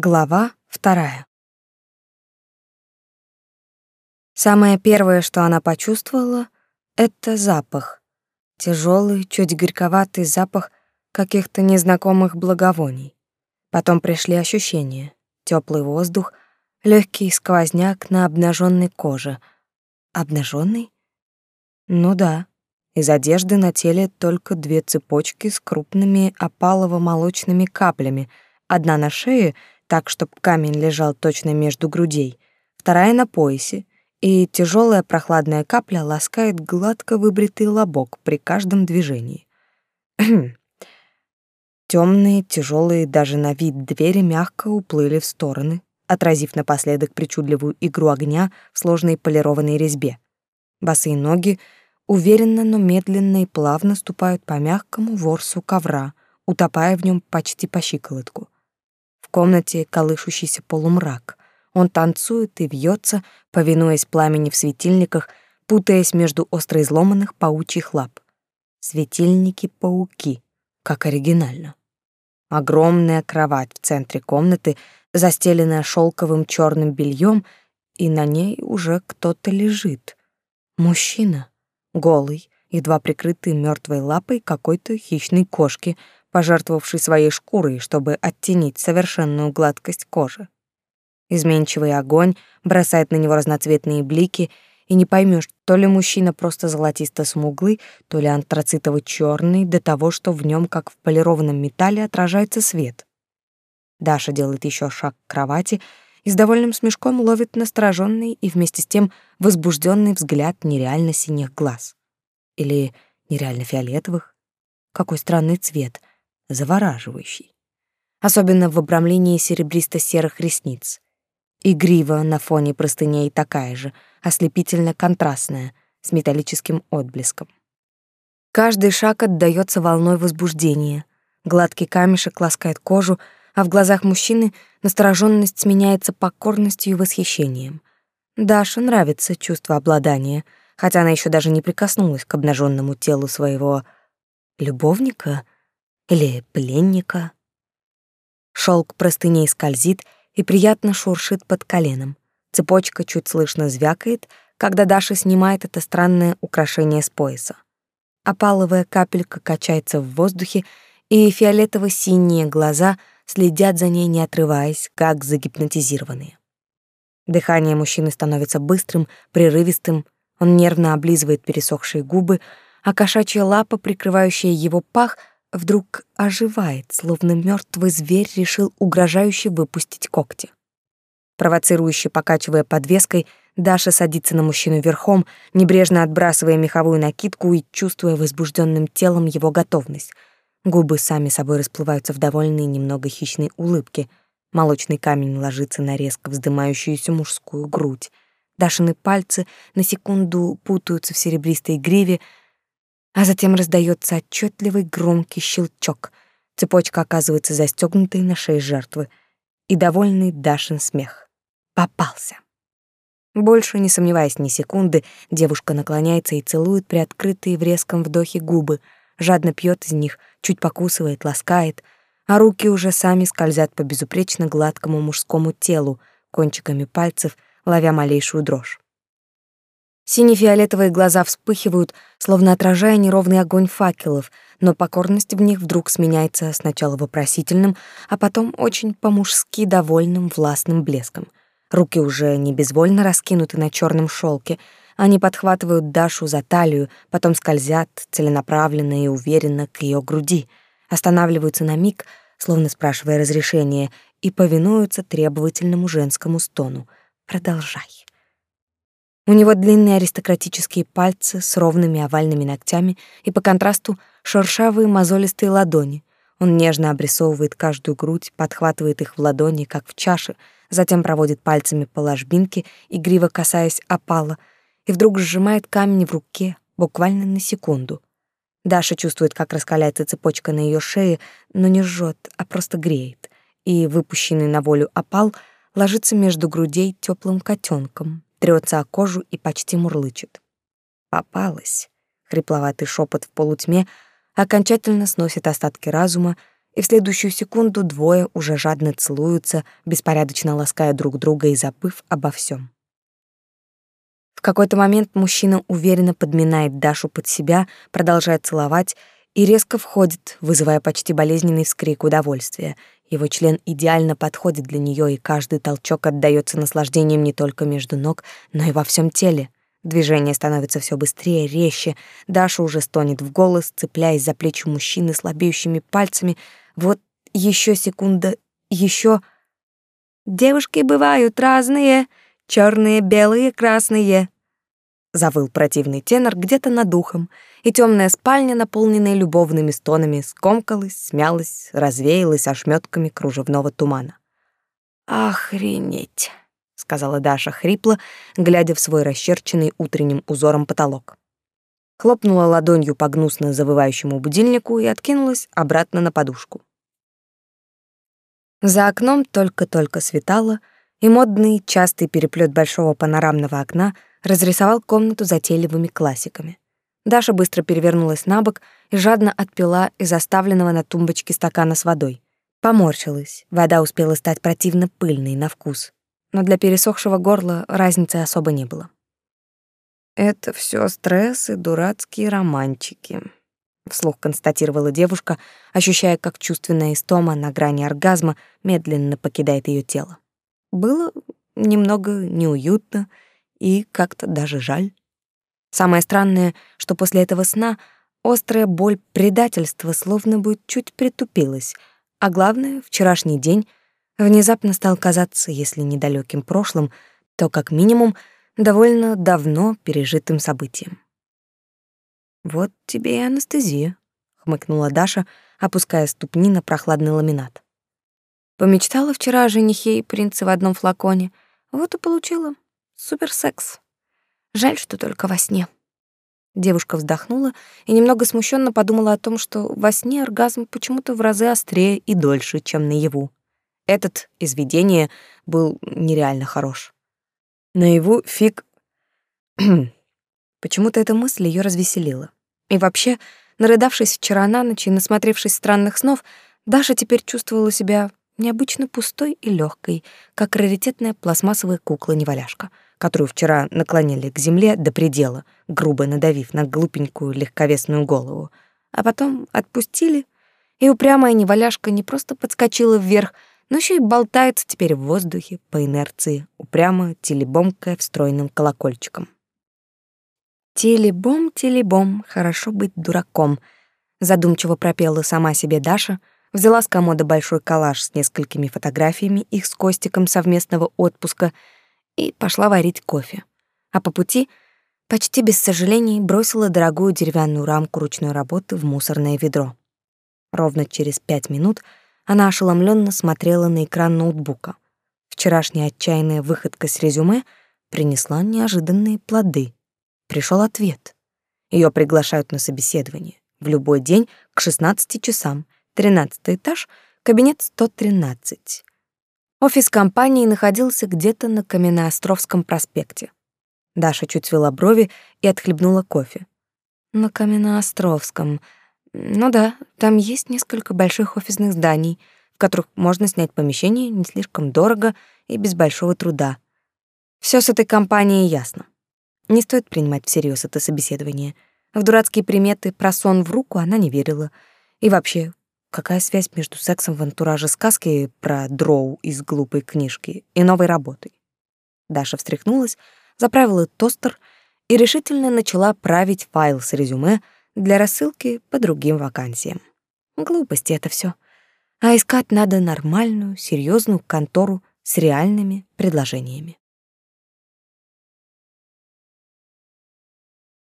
Глава вторая. Самое первое, что она почувствовала, это запах. Тяжелый, чуть горьковатый запах каких-то незнакомых благовоний. Потом пришли ощущения: теплый воздух, легкий сквозняк на обнаженной коже. Обнаженный? Ну да. Из одежды на теле только две цепочки с крупными опалово-молочными каплями, одна на шее — так, чтобы камень лежал точно между грудей, вторая на поясе, и тяжелая прохладная капля ласкает гладко выбритый лобок при каждом движении. Темные, тяжелые даже на вид двери мягко уплыли в стороны, отразив напоследок причудливую игру огня в сложной полированной резьбе. Босые ноги уверенно, но медленно и плавно ступают по мягкому ворсу ковра, утопая в нем почти по щиколотку. В комнате колышущийся полумрак. Он танцует и вьется, повинуясь пламени в светильниках, путаясь между остро изломанных паучьих лап. Светильники-пауки, как оригинально. Огромная кровать в центре комнаты, застеленная шелковым черным бельем, и на ней уже кто-то лежит. Мужчина, голый, едва прикрытый мертвой лапой какой-то хищной кошки — пожертвовавший своей шкурой, чтобы оттенить совершенную гладкость кожи. Изменчивый огонь бросает на него разноцветные блики, и не поймешь, то ли мужчина просто золотисто-смуглый, то ли антрацитово-черный, до того, что в нем, как в полированном металле, отражается свет. Даша делает еще шаг к кровати и с довольным смешком ловит настороженный и вместе с тем возбужденный взгляд нереально синих глаз. Или нереально фиолетовых. Какой странный цвет — завораживающий. Особенно в обрамлении серебристо-серых ресниц. И грива на фоне простыней такая же, ослепительно контрастная, с металлическим отблеском. Каждый шаг отдаётся волной возбуждения. Гладкий камешек ласкает кожу, а в глазах мужчины настороженность сменяется покорностью и восхищением. Даше нравится чувство обладания, хотя она еще даже не прикоснулась к обнаженному телу своего любовника — или пленника. Шелк простыней скользит и приятно шуршит под коленом. Цепочка чуть слышно звякает, когда Даша снимает это странное украшение с пояса. Опаловая капелька качается в воздухе, и фиолетово-синие глаза следят за ней, не отрываясь, как загипнотизированные. Дыхание мужчины становится быстрым, прерывистым, он нервно облизывает пересохшие губы, а кошачья лапа, прикрывающая его пах, вдруг оживает, словно мертвый зверь решил угрожающе выпустить когти. Провоцирующе покачивая подвеской, Даша садится на мужчину верхом, небрежно отбрасывая меховую накидку и чувствуя возбужденным телом его готовность. Губы сами собой расплываются в довольной немного хищной улыбке. Молочный камень ложится на резко вздымающуюся мужскую грудь. Дашины пальцы на секунду путаются в серебристой гриве, а затем раздается отчетливый громкий щелчок. Цепочка оказывается застегнутой на шее жертвы, и довольный Дашин смех. Попался. Больше не сомневаясь ни секунды, девушка наклоняется и целует приоткрытые в резком вдохе губы, жадно пьет из них, чуть покусывает, ласкает, а руки уже сами скользят по безупречно гладкому мужскому телу, кончиками пальцев ловя малейшую дрожь. Сине-фиолетовые глаза вспыхивают, словно отражая неровный огонь факелов, но покорность в них вдруг сменяется сначала вопросительным, а потом очень по-мужски довольным властным блеском. Руки уже не безвольно раскинуты на черном шелке, они подхватывают Дашу за талию, потом скользят целенаправленно и уверенно к ее груди, останавливаются на миг, словно спрашивая разрешения, и повинуются требовательному женскому стону. «Продолжай». У него длинные аристократические пальцы с ровными овальными ногтями и по контрасту шершавые мозолистые ладони. Он нежно обрисовывает каждую грудь, подхватывает их в ладони, как в чаше, затем проводит пальцами по ложбинке, игриво касаясь опала, и вдруг сжимает камень в руке, буквально на секунду. Даша чувствует, как раскаляется цепочка на ее шее, но не жжет, а просто греет, и выпущенный на волю опал ложится между грудей теплым котенком, трется о кожу и почти мурлычет. Попалась. Хрипловатый шепот в полутьме окончательно сносит остатки разума, и в следующую секунду двое уже жадно целуются, беспорядочно лаская друг друга и забыв обо всем. В какой-то момент мужчина уверенно подминает Дашу под себя, продолжает целовать и резко входит, вызывая почти болезненный вскрик удовольствия. Его член идеально подходит для нее, и каждый толчок отдаётся наслаждением не только между ног, но и во всем теле. Движение становится все быстрее, резче. Даша уже стонет в голос, цепляясь за плечи мужчины слабеющими пальцами. Вот еще секунда, еще. Девушки бывают разные, черные, белые, красные. Завыл противный тенор где-то над ухом, и темная спальня, наполненная любовными стонами, скомкалась, смялась, развеялась ошметками кружевного тумана. Охренеть сказала Даша хрипло, глядя в свой расчерченный утренним узором потолок. Хлопнула ладонью по гнусно завывающему будильнику и откинулась обратно на подушку. За окном только-только светало, и модный частый переплет большого панорамного окна разрисовал комнату затейливыми классиками. Даша быстро перевернулась на бок и жадно отпила из оставленного на тумбочке стакана с водой. Поморщилась. Вода успела стать противно пыльной на вкус но для пересохшего горла разницы особо не было. Это все стресс и дурацкие романчики, вслух констатировала девушка, ощущая, как чувственная истома на грани оргазма медленно покидает ее тело. Было немного неуютно и как-то даже жаль. Самое странное, что после этого сна острая боль предательства словно бы чуть притупилась, а главное, вчерашний день внезапно стал казаться, если недалеким прошлым, то как минимум довольно давно пережитым событием. Вот тебе и анестезия, хмыкнула Даша, опуская ступни на прохладный ламинат. Помечтала вчера о женихе и принце в одном флаконе, вот и получила суперсекс. Жаль, что только во сне. Девушка вздохнула и немного смущенно подумала о том, что во сне оргазм почему-то в разы острее и дольше, чем наяву. Этот из был нереально хорош. Наяву фиг... Почему-то эта мысль ее развеселила. И вообще, нарыдавшись вчера на ночь и насмотревшись странных снов, Даша теперь чувствовала себя необычно пустой и легкой, как раритетная пластмассовая кукла-неваляшка, которую вчера наклонили к земле до предела, грубо надавив на глупенькую легковесную голову, а потом отпустили, и упрямая неваляшка не просто подскочила вверх, но еще и болтается теперь в воздухе по инерции, упрямо телебомкая встроенным колокольчиком. «Телебом, телебом, хорошо быть дураком», задумчиво пропела сама себе Даша, взяла с комода большой коллаж с несколькими фотографиями их с Костиком совместного отпуска и пошла варить кофе. А по пути почти без сожалений бросила дорогую деревянную рамку ручной работы в мусорное ведро. Ровно через пять минут — она ошеломленно смотрела на экран ноутбука. Вчерашняя отчаянная выходка с резюме принесла неожиданные плоды. Пришел ответ. Ее приглашают на собеседование. В любой день к 16 часам. 13 этаж, кабинет 113. Офис компании находился где-то на Каменноостровском проспекте. Даша чуть свела брови и отхлебнула кофе. На Каменноостровском. Ну да, там есть несколько больших офисных зданий, в которых можно снять помещение не слишком дорого и без большого труда. Все с этой компанией ясно. Не стоит принимать всерьез это собеседование. В дурацкие приметы про сон в руку она не верила. И вообще, какая связь между сексом в антураже сказки про дроу из глупой книжки и новой работой? Даша встряхнулась, заправила тостер и решительно начала править файл с резюме, для рассылки по другим вакансиям. Глупости это все. А искать надо нормальную, серьезную контору с реальными предложениями.